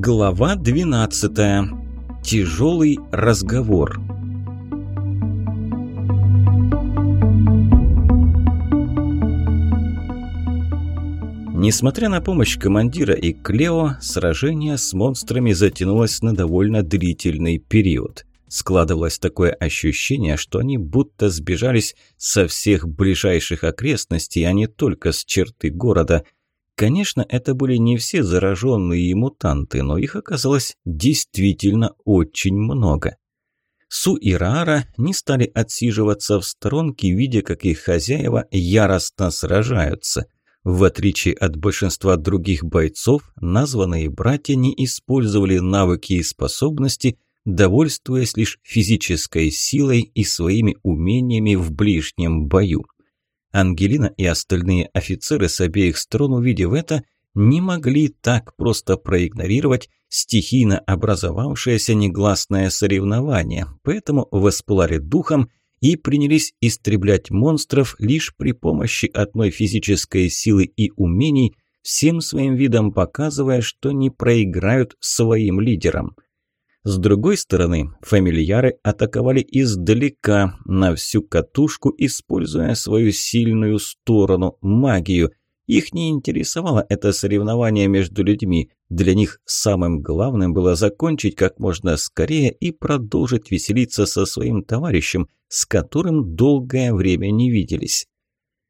Глава 12. Тяжелый разговор. Несмотря на помощь командира и Клео, сражение с монстрами затянулось на довольно длительный период. Складывалось такое ощущение, что они будто сбежались со всех ближайших окрестностей, а не только с черты города – Конечно, это были не все зараженные мутанты, но их оказалось действительно очень много. Су и Раара не стали отсиживаться в сторонке, видя, как их хозяева яростно сражаются. В отличие от большинства других бойцов, названные братья не использовали навыки и способности, довольствуясь лишь физической силой и своими умениями в ближнем бою. Ангелина и остальные офицеры с обеих сторон, увидев это, не могли так просто проигнорировать стихийно образовавшееся негласное соревнование, поэтому воспылали духом и принялись истреблять монстров лишь при помощи одной физической силы и умений, всем своим видом показывая, что не проиграют своим лидерам – с другой стороны, фамильяры атаковали издалека, на всю катушку, используя свою сильную сторону – магию. Их не интересовало это соревнование между людьми. Для них самым главным было закончить как можно скорее и продолжить веселиться со своим товарищем, с которым долгое время не виделись.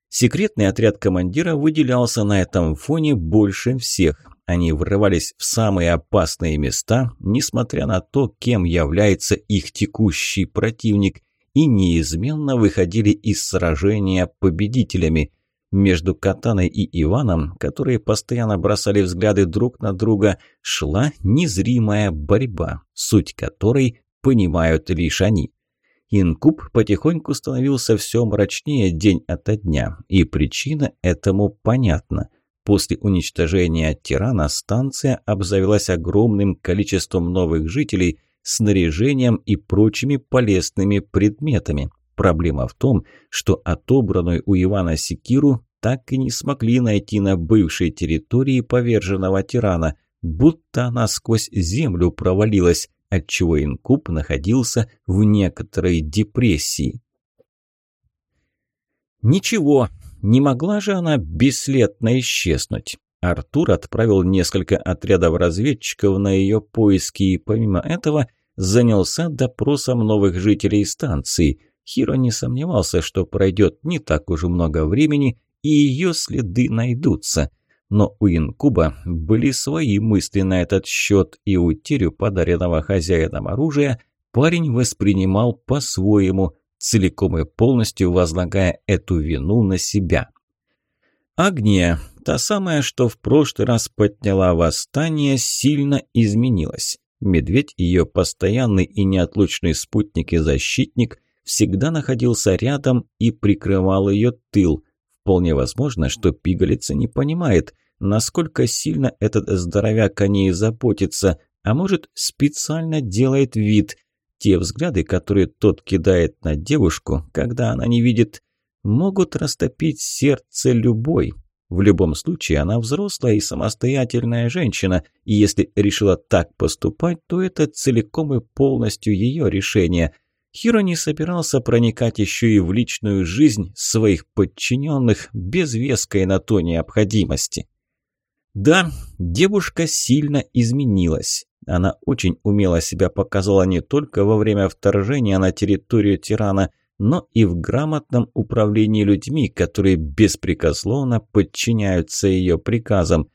Секретный отряд командира выделялся на этом фоне больше всех. Они врывались в самые опасные места, несмотря на то, кем является их текущий противник, и неизменно выходили из сражения победителями. Между Катаной и Иваном, которые постоянно бросали взгляды друг на друга, шла незримая борьба, суть которой понимают лишь они. Инкуб потихоньку становился все мрачнее день ото дня, и причина этому понятна – После уничтожения тирана станция обзавелась огромным количеством новых жителей, снаряжением и прочими полезными предметами. Проблема в том, что отобранную у Ивана Секиру так и не смогли найти на бывшей территории поверженного тирана, будто она сквозь землю провалилась, отчего инкуб находился в некоторой депрессии. Ничего, не могла же она бесследно исчезнуть. Артур отправил несколько отрядов разведчиков на ее поиски и, помимо этого, занялся допросом новых жителей станции. Хиро не сомневался, что пройдет не так уж много времени, и ее следы найдутся. Но у Инкуба были свои мысли на этот счет, и утерю подаренного хозяином оружия парень воспринимал по-своему, целиком и полностью возлагая эту вину на себя. Агния, та самая, что в прошлый раз подняла восстание, сильно изменилась. Медведь, ее постоянный и неотлучный спутник и защитник, всегда находился рядом и прикрывал ее тыл. Вполне возможно, что пигалица не понимает, насколько сильно этот здоровяк о ней заботится, а может специально делает вид – те взгляды, которые тот кидает на девушку, когда она не видит, могут растопить сердце любой. В любом случае, она взрослая и самостоятельная женщина, и если решила так поступать, то это целиком и полностью ее решение. Хиро не собирался проникать еще и в личную жизнь своих подчиненных без веской на то необходимости. Да, девушка сильно изменилась. Она очень умело себя показала не только во время вторжения на территорию тирана, но и в грамотном управлении людьми, которые беспрекословно подчиняются ее приказам.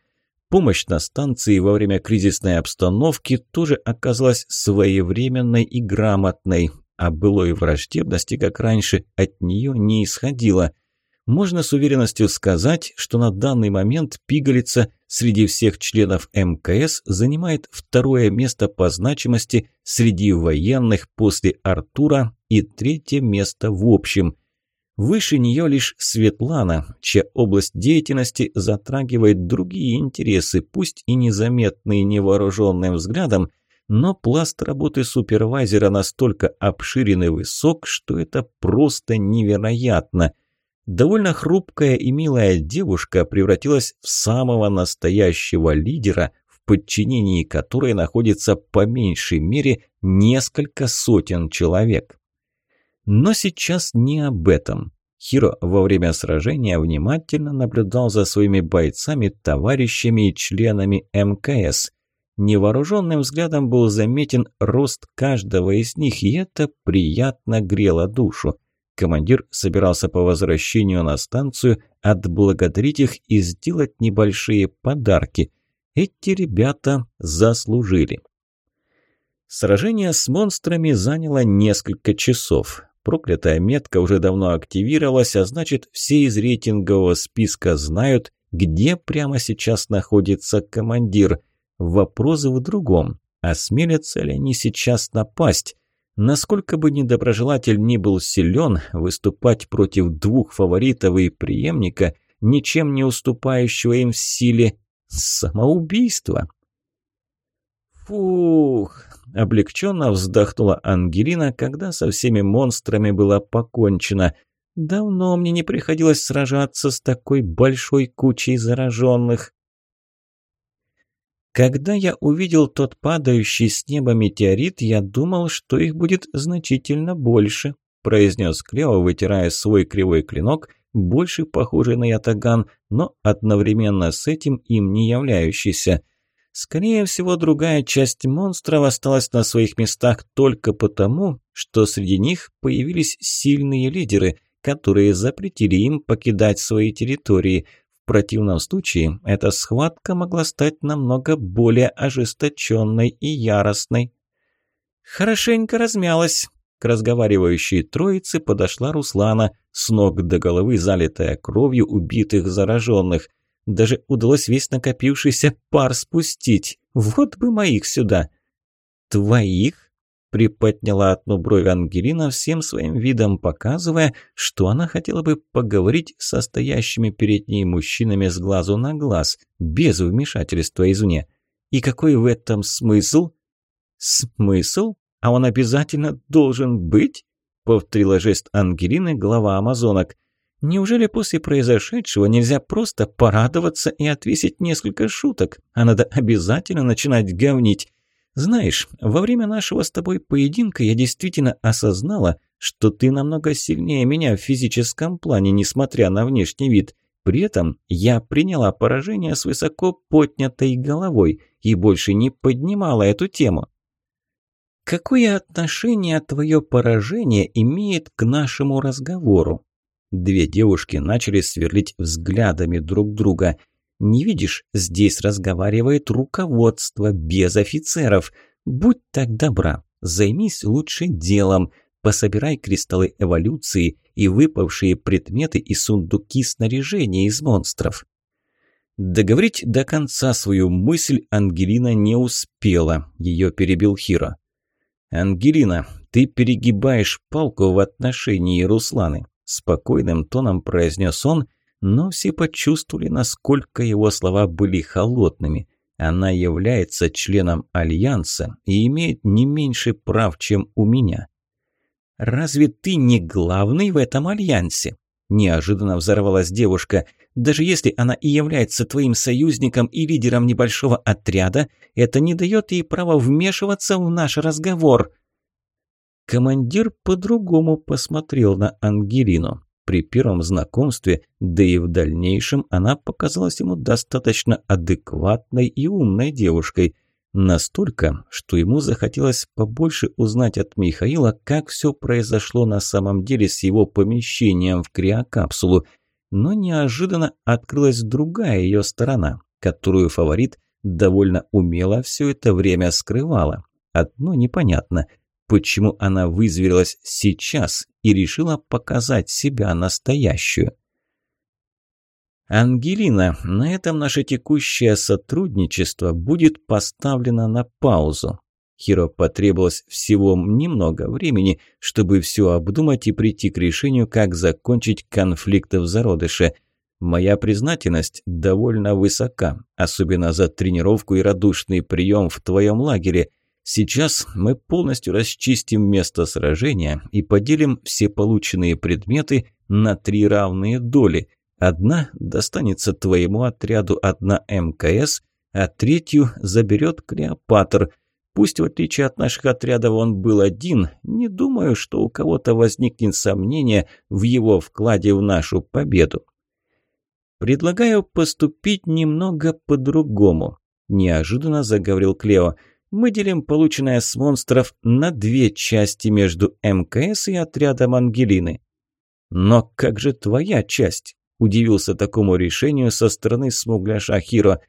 Помощь на станции во время кризисной обстановки тоже оказалась своевременной и грамотной, а былой враждебности, как раньше, от нее не исходило – можно с уверенностью сказать, что на данный момент пигалица среди всех членов МКС занимает второе место по значимости среди военных после Артура и третье место в общем. Выше нее лишь Светлана, чья область деятельности затрагивает другие интересы, пусть и незаметные невооруженным взглядом, но пласт работы супервайзера настолько обширен и высок, что это просто невероятно – довольно хрупкая и милая девушка превратилась в самого настоящего лидера, в подчинении которой находится по меньшей мере несколько сотен человек. Но сейчас не об этом. Хиро во время сражения внимательно наблюдал за своими бойцами, товарищами и членами МКС. Невооруженным взглядом был заметен рост каждого из них, и это приятно грело душу. Командир собирался по возвращению на станцию отблагодарить их и сделать небольшие подарки. Эти ребята заслужили. Сражение с монстрами заняло несколько часов. Проклятая метка уже давно активировалась, а значит, все из рейтингового списка знают, где прямо сейчас находится командир. Вопрос в другом. Осмелятся ли они сейчас напасть? Насколько бы недоброжелатель ни был силен, выступать против двух фаворитов и преемника, ничем не уступающего им в силе, самоубийство. Фух, облегченно вздохнула Ангелина, когда со всеми монстрами было покончено. Давно мне не приходилось сражаться с такой большой кучей зараженных. Когда я увидел тот падающий с неба метеорит, я думал, что их будет значительно больше, произнес Клео, вытирая свой кривой клинок, больше похожий на ятаган, но одновременно с этим им не являющийся. Скорее всего, другая часть монстров осталась на своих местах только потому, что среди них появились сильные лидеры, которые запретили им покидать свои территории – в противном случае эта схватка могла стать намного более ожесточенной и яростной. Хорошенько размялась. К разговаривающей троице подошла Руслана, с ног до головы залитая кровью убитых зараженных. Даже удалось весь накопившийся пар спустить. Вот бы моих сюда. «Твоих?» Приподняла одну бровь Ангелина, всем своим видом показывая, что она хотела бы поговорить со стоящими перед ней мужчинами с глазу на глаз, без вмешательства извне. И какой в этом смысл? Смысл? А он обязательно должен быть? Повторила жест Ангелины, глава амазонок. Неужели после произошедшего нельзя просто порадоваться и отвесить несколько шуток, а надо обязательно начинать говнить? Знаешь, во время нашего с тобой поединка я действительно осознала, что ты намного сильнее меня в физическом плане, несмотря на внешний вид. При этом я приняла поражение с высоко поднятой головой и больше не поднимала эту тему. Какое отношение твое поражение имеет к нашему разговору? Две девушки начали сверлить взглядами друг друга – не видишь, здесь разговаривает руководство без офицеров. Будь так добра, займись лучше делом. Пособирай кристаллы эволюции и выпавшие предметы и сундуки снаряжения из монстров. Договорить до конца свою мысль Ангелина не успела. Ее перебил Хиро. «Ангелина, ты перегибаешь палку в отношении Русланы», – спокойным тоном произнес он – но все почувствовали, насколько его слова были холодными. Она является членом Альянса и имеет не меньше прав, чем у меня. «Разве ты не главный в этом Альянсе?» Неожиданно взорвалась девушка. «Даже если она и является твоим союзником и лидером небольшого отряда, это не дает ей права вмешиваться в наш разговор». Командир по-другому посмотрел на Ангелину. При первом знакомстве, да и в дальнейшем, она показалась ему достаточно адекватной и умной девушкой. Настолько, что ему захотелось побольше узнать от Михаила, как все произошло на самом деле с его помещением в криокапсулу. Но неожиданно открылась другая ее сторона, которую фаворит довольно умело все это время скрывала. Одно непонятно – почему она вызверилась сейчас и решила показать себя настоящую. «Ангелина, на этом наше текущее сотрудничество будет поставлено на паузу». Хиро потребовалось всего немного времени, чтобы все обдумать и прийти к решению, как закончить конфликты в зародыше. Моя признательность довольно высока, особенно за тренировку и радушный прием в твоем лагере – Сейчас мы полностью расчистим место сражения и поделим все полученные предметы на три равные доли. Одна достанется твоему отряду, одна МКС, а третью заберет Клеопатр. Пусть в отличие от наших отрядов он был один, не думаю, что у кого-то возникнет сомнение в его вкладе в нашу победу. «Предлагаю поступить немного по-другому», – неожиданно заговорил Клео. «Мы делим полученное с монстров на две части между МКС и отрядом Ангелины». «Но как же твоя часть?» – удивился такому решению со стороны смугля Шахиро.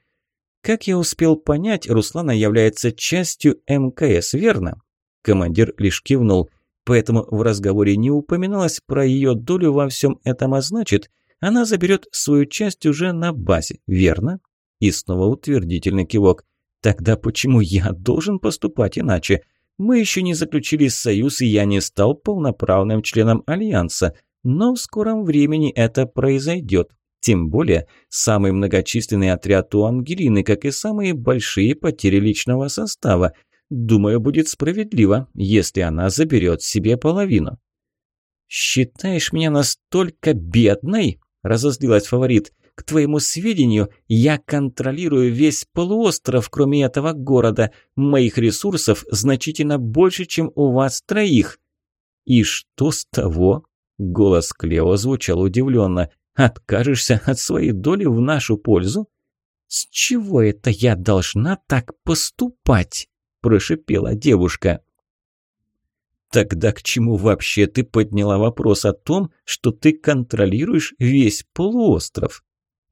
«Как я успел понять, Руслана является частью МКС, верно?» Командир лишь кивнул, поэтому в разговоре не упоминалось про ее долю во всем этом, а значит – она заберет свою часть уже на базе, верно? И снова утвердительный кивок. Тогда почему я должен поступать иначе? Мы еще не заключили союз, и я не стал полноправным членом Альянса. Но в скором времени это произойдет. Тем более, самый многочисленный отряд у Ангелины, как и самые большие потери личного состава. Думаю, будет справедливо, если она заберет себе половину. «Считаешь меня настолько бедной?» разозлилась фаворит. «К твоему сведению, я контролирую весь полуостров, кроме этого города. Моих ресурсов значительно больше, чем у вас троих». «И что с того?» Голос Клео звучал удивленно. «Откажешься от своей доли в нашу пользу?» «С чего это я должна так поступать?» прошипела девушка. Тогда к чему вообще ты подняла вопрос о том, что ты контролируешь весь полуостров?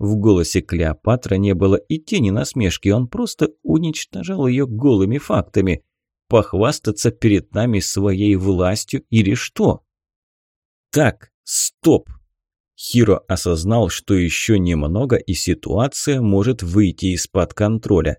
В голосе Клеопатра не было и тени насмешки, он просто уничтожал ее голыми фактами. Похвастаться перед нами своей властью или что? Так, стоп! Хиро осознал, что еще немного и ситуация может выйти из-под контроля.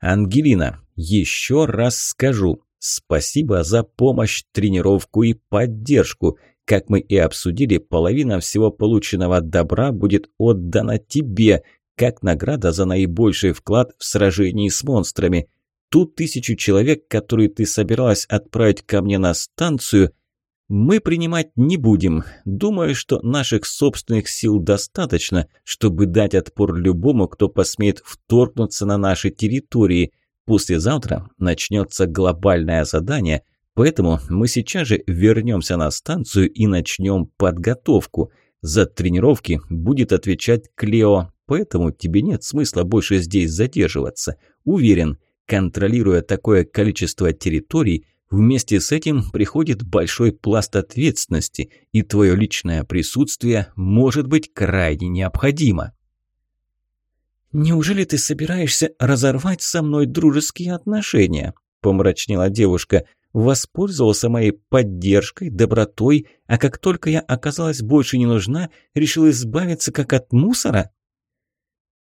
«Ангелина, еще раз скажу, Спасибо за помощь, тренировку и поддержку. Как мы и обсудили, половина всего полученного добра будет отдана тебе, как награда за наибольший вклад в сражении с монстрами. Ту тысячу человек, которые ты собиралась отправить ко мне на станцию, мы принимать не будем. Думаю, что наших собственных сил достаточно, чтобы дать отпор любому, кто посмеет вторгнуться на наши территории – Послезавтра начнется глобальное задание, поэтому мы сейчас же вернемся на станцию и начнем подготовку. За тренировки будет отвечать Клео, поэтому тебе нет смысла больше здесь задерживаться. Уверен, контролируя такое количество территорий, вместе с этим приходит большой пласт ответственности, и твое личное присутствие может быть крайне необходимо. «Неужели ты собираешься разорвать со мной дружеские отношения?» – помрачнела девушка. «Воспользовался моей поддержкой, добротой, а как только я оказалась больше не нужна, решил избавиться как от мусора?»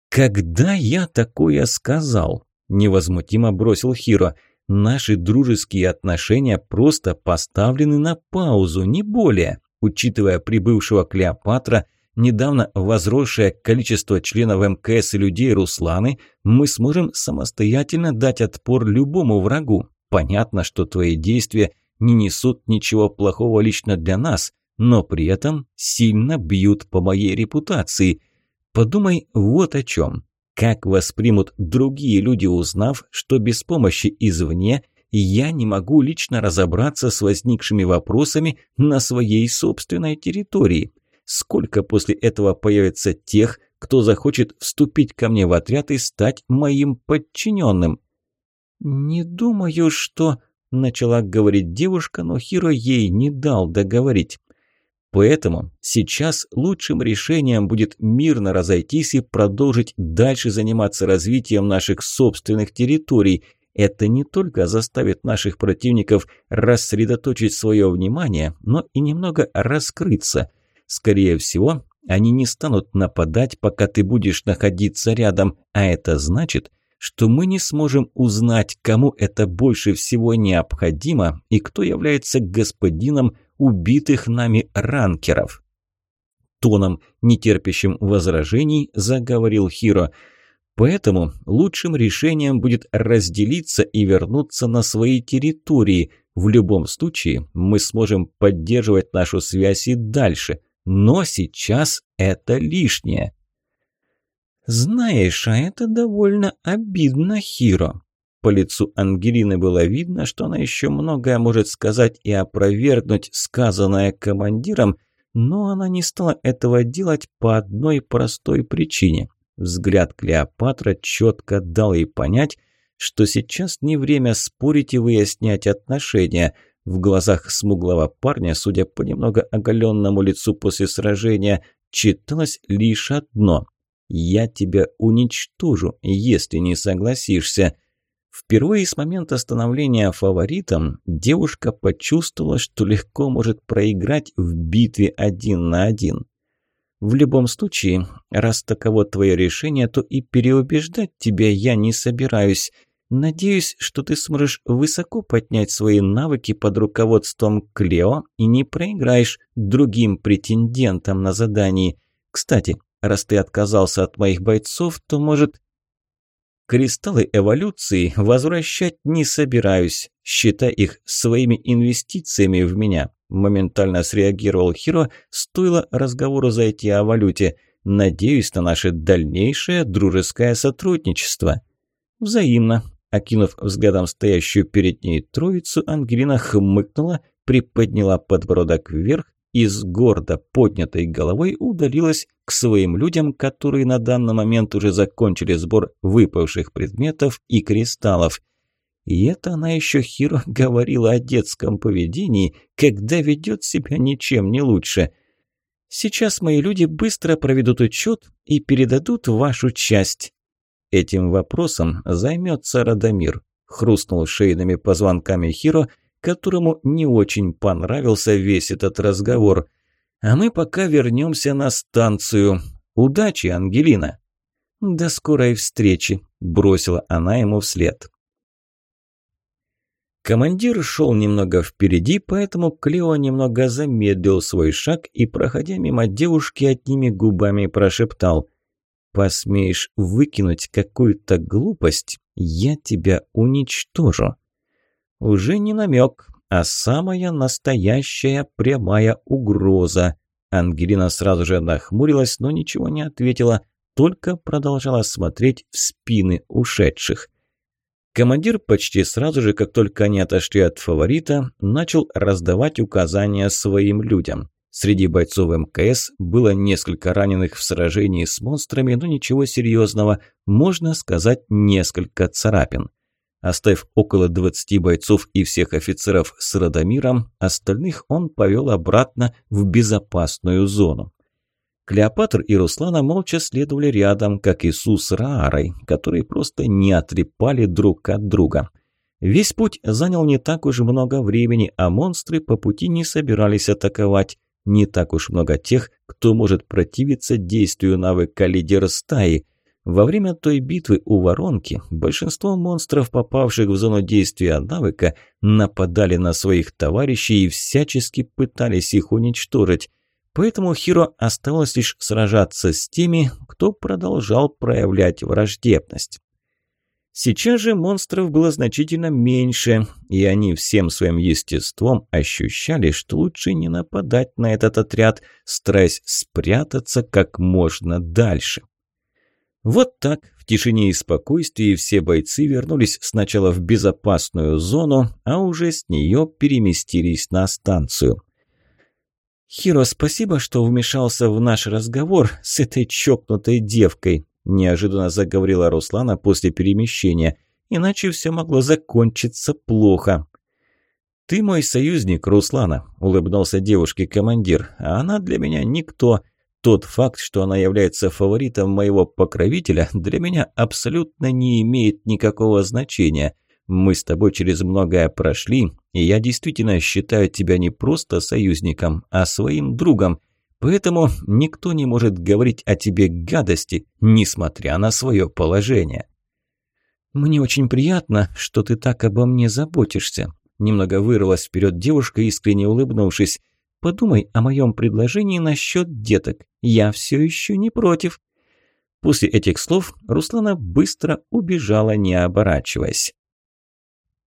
«Когда я такое сказал?» – невозмутимо бросил Хиро. «Наши дружеские отношения просто поставлены на паузу, не более. Учитывая прибывшего Клеопатра – недавно возросшее количество членов МКС и людей Русланы, мы сможем самостоятельно дать отпор любому врагу. Понятно, что твои действия не несут ничего плохого лично для нас, но при этом сильно бьют по моей репутации. Подумай вот о чем. Как воспримут другие люди, узнав, что без помощи извне я не могу лично разобраться с возникшими вопросами на своей собственной территории? Сколько после этого появится тех, кто захочет вступить ко мне в отряд и стать моим подчиненным? «Не думаю, что...» – начала говорить девушка, но Хиро ей не дал договорить. Поэтому сейчас лучшим решением будет мирно разойтись и продолжить дальше заниматься развитием наших собственных территорий. Это не только заставит наших противников рассредоточить свое внимание, но и немного раскрыться – Скорее всего, они не станут нападать, пока ты будешь находиться рядом, а это значит, что мы не сможем узнать, кому это больше всего необходимо и кто является господином убитых нами ранкеров. Тоном, нетерпящим возражений, заговорил Хиро. Поэтому лучшим решением будет разделиться и вернуться на свои территории. В любом случае мы сможем поддерживать нашу связь и дальше – но сейчас это лишнее. «Знаешь, а это довольно обидно, Хиро». По лицу Ангелины было видно, что она еще многое может сказать и опровергнуть сказанное командиром, но она не стала этого делать по одной простой причине. Взгляд Клеопатра четко дал ей понять, что сейчас не время спорить и выяснять отношения. В глазах смуглого парня, судя по немного оголенному лицу после сражения, читалось лишь одно «Я тебя уничтожу, если не согласишься». Впервые с момента становления фаворитом девушка почувствовала, что легко может проиграть в битве один на один. В любом случае, раз таково твое решение, то и переубеждать тебя я не собираюсь. Надеюсь, что ты сможешь высоко поднять свои навыки под руководством Клео и не проиграешь другим претендентам на задании. Кстати, раз ты отказался от моих бойцов, то, может, Кристаллы эволюции возвращать не собираюсь. Считай их своими инвестициями в меня. Моментально среагировал Хиро, стоило разговору зайти о валюте. Надеюсь на наше дальнейшее дружеское сотрудничество. Взаимно. Окинув взглядом стоящую перед ней троицу, Ангелина хмыкнула, приподняла подбородок вверх и с гордо поднятой головой удалилась к своим людям, которые на данный момент уже закончили сбор выпавших предметов и кристаллов. И это она еще Хиро говорила о детском поведении, когда ведет себя ничем не лучше. Сейчас мои люди быстро проведут учет и передадут вашу часть. Этим вопросом займется Радомир. Хрустнул шейными позвонками Хиро – которому не очень понравился весь этот разговор. А мы пока вернемся на станцию. Удачи, Ангелина!» «До скорой встречи», – бросила она ему вслед. Командир шел немного впереди, поэтому Клео немного замедлил свой шаг и, проходя мимо девушки, одними губами прошептал «Посмеешь выкинуть какую-то глупость, я тебя уничтожу». Уже не намек, а самая настоящая прямая угроза. Ангелина сразу же нахмурилась, но ничего не ответила, только продолжала смотреть в спины ушедших. Командир почти сразу же, как только они отошли от фаворита, начал раздавать указания своим людям. Среди бойцов МКС было несколько раненых в сражении с монстрами, но ничего серьезного, можно сказать, несколько царапин. Оставив около 20 бойцов и всех офицеров с Радомиром, остальных он повел обратно в безопасную зону. Клеопатр и Руслана молча следовали рядом, как Иисус с Раарой, которые просто не отрепали друг от друга. Весь путь занял не так уж много времени, а монстры по пути не собирались атаковать. Не так уж много тех, кто может противиться действию навыка лидера стаи – во время той битвы у воронки большинство монстров, попавших в зону действия навыка, нападали на своих товарищей и всячески пытались их уничтожить. Поэтому Хиро оставалось лишь сражаться с теми, кто продолжал проявлять враждебность. Сейчас же монстров было значительно меньше, и они всем своим естеством ощущали, что лучше не нападать на этот отряд, стараясь спрятаться как можно дальше. Вот так, в тишине и спокойствии все бойцы вернулись сначала в безопасную зону, а уже с нее переместились на станцию. «Хиро, спасибо, что вмешался в наш разговор с этой чокнутой девкой», неожиданно заговорила Руслана после перемещения, иначе все могло закончиться плохо. «Ты мой союзник, Руслана», – улыбнулся девушке командир, – «а она для меня никто». Тот факт, что она является фаворитом моего покровителя, для меня абсолютно не имеет никакого значения. Мы с тобой через многое прошли, и я действительно считаю тебя не просто союзником, а своим другом. Поэтому никто не может говорить о тебе гадости, несмотря на свое положение. «Мне очень приятно, что ты так обо мне заботишься», Немного вырвалась вперед девушка, искренне улыбнувшись. Подумай о моем предложении насчет деток. Я все еще не против». После этих слов Руслана быстро убежала, не оборачиваясь.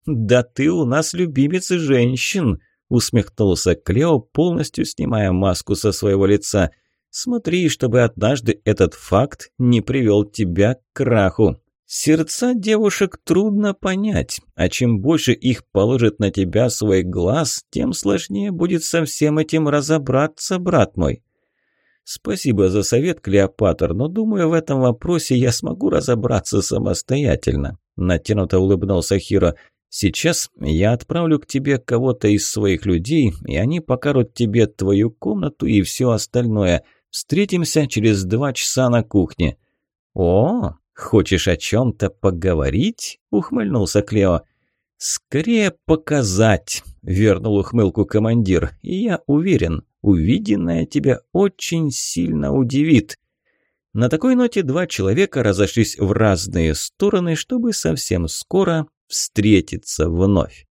«Да ты у нас любимец женщин!» – усмехнулся Клео, полностью снимая маску со своего лица. Смотри, чтобы однажды этот факт не привел тебя к краху. Сердца девушек трудно понять, а чем больше их положит на тебя свой глаз, тем сложнее будет со всем этим разобраться, брат мой. Спасибо за совет, Клеопатр, но думаю, в этом вопросе я смогу разобраться самостоятельно. Натянуто улыбнулся Хиро. Сейчас я отправлю к тебе кого-то из своих людей, и они покажут тебе твою комнату и все остальное. Встретимся через два часа на кухне. О, «Хочешь о чем-то поговорить?» – ухмыльнулся Клео. «Скорее показать», – вернул ухмылку командир. «И я уверен, увиденное тебя очень сильно удивит». На такой ноте два человека разошлись в разные стороны, чтобы совсем скоро встретиться вновь.